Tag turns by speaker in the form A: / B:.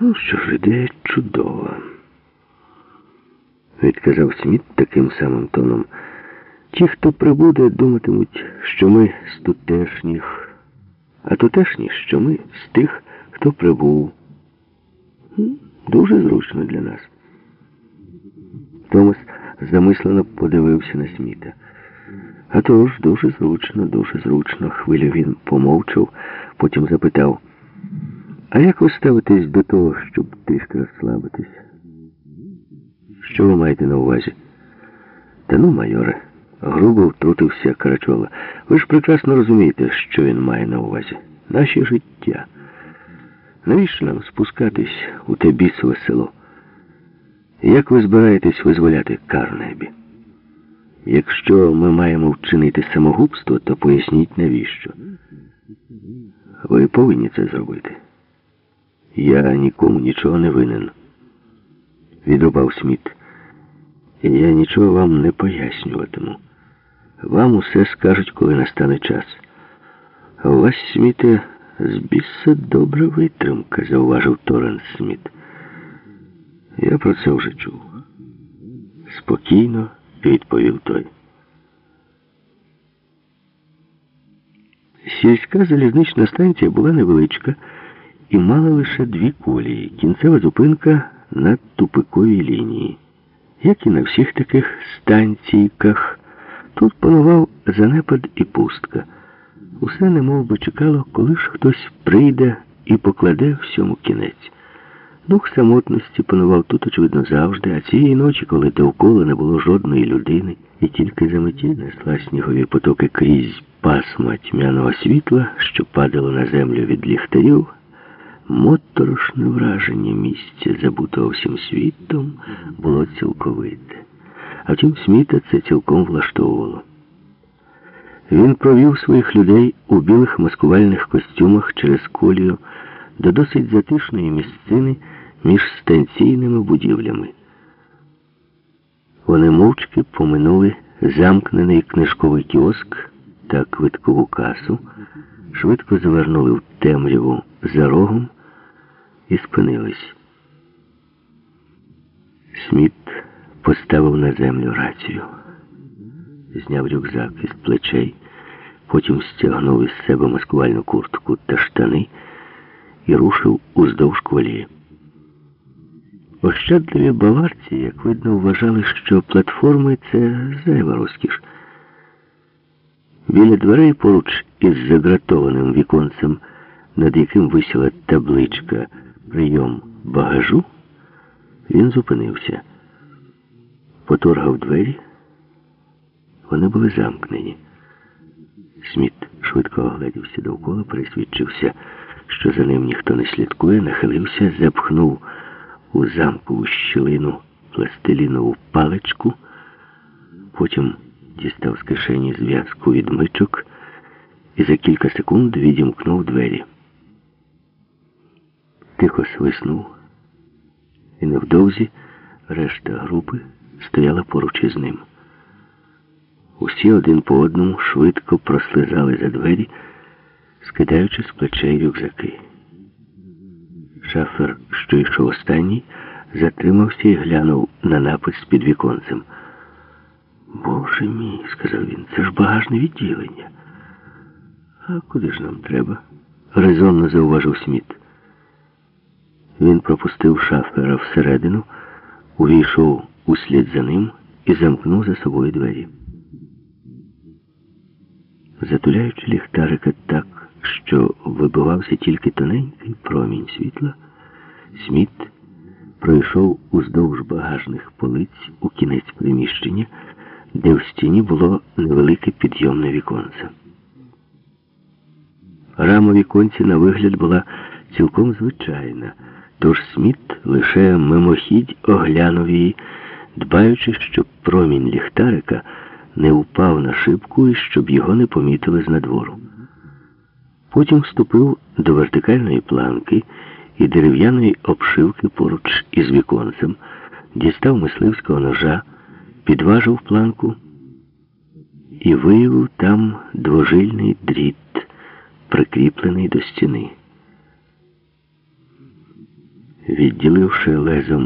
A: Ну, що ж, ідея чудова. Відказав Сміт таким самим тоном. Ті, хто прибуде, думатимуть, що ми з тутешніх, а тутешні, що ми з тих, хто прибув. Дуже зручно для нас. Томас замислено подивився на Сміта. А то ж, дуже зручно, дуже зручно. Хвилю він помовчав, потім запитав. А як ви ставитесь до того, щоб трішки розслабитись? Що ви маєте на увазі? Та ну, майоре, грубо втрутився Карачола. Ви ж прекрасно розумієте, що він має на увазі. Наші життя. Навіщо нам спускатись у те бісове село? Як ви збираєтесь визволяти Карнебі? Якщо ми маємо вчинити самогубство, то поясніть навіщо. Ви повинні це зробити. Я нікому нічого не винен, відрубав Сміт. Я нічого вам не пояснюватиму. Вам усе скажуть, коли настане час. А у вас, Сміте, з біса добра витримка, зауважив Торренс Сміт. Я про це вже чув. Спокійно відповів той. Сільська залізнична станція була невеличка і мала лише дві колії. Кінцева зупинка на тупиковій лінії. Як і на всіх таких станційках, тут панував занепад і пустка. Усе немов би чекало, коли ж хтось прийде і покладе всьому кінець. Дух самотності панував тут, очевидно, завжди, а цієї ночі, коли довкола не було жодної людини, і тільки заметі несла снігові потоки крізь пасма тьмяного світла, що падало на землю від ліхтарів, моторошне враження місця, забутого всім світом, було цілковите. А втім, Сміта це цілком влаштовувало. Він провів своїх людей у білих маскувальних костюмах через колію до досить затишної місцини між станційними будівлями. Вони мовчки поминули замкнений книжковий кіоск та квиткову касу, швидко завернули в темряву за рогом і спинились. Сміт поставив на землю рацію, зняв рюкзак із плечей, потім стягнув із себе маскувальну куртку та штани і рушив уздовж колії. Ощадливі баварці, як видно, вважали, що платформи це зайва розкіш. Біля дверей поруч із загратованим віконцем, над яким висіла табличка Прийом багажу, він зупинився, поторгав двері. Вони були замкнені. Сміт швидко оглядівся довкола, пересвідчився, що за ним ніхто не слідкує, нахилився, запхнув у замкову щілину пластилінову паличку, потім дістав з кишені зв'язку відмичок і за кілька секунд відімкнув двері. Тихо свиснув, і невдовзі решта групи стояла поруч із ним. Усі один по одному швидко прослизали за двері, скидаючи з плечей рюкзаки. Шафер, що йшов останній, затримався і глянув на напис під віконцем. Боже мій, сказав він, це ж багажне відділення. А куди ж нам треба? резонно зауважив Сміт. Він пропустив шафера всередину, увійшов услід за ним і замкнув за собою двері. Затуляючи ліхтарика так, що вибивався тільки тоненький промінь світла, Сміт пройшов уздовж багажних полиць у кінець приміщення, де в стіні було невелике підйомне віконце. Рама віконці на вигляд була цілком звичайна, тож Сміт лише мимохідь оглянув її, дбаючи, щоб промінь ліхтарика не упав на шибку і щоб його не помітили з надвору. Потім вступив до вертикальної планки і дерев'яної обшивки поруч із віконцем, дістав мисливського ножа, підважив планку і виявив там двожильний дріт, прикріплений до стіни. Відділивши лезом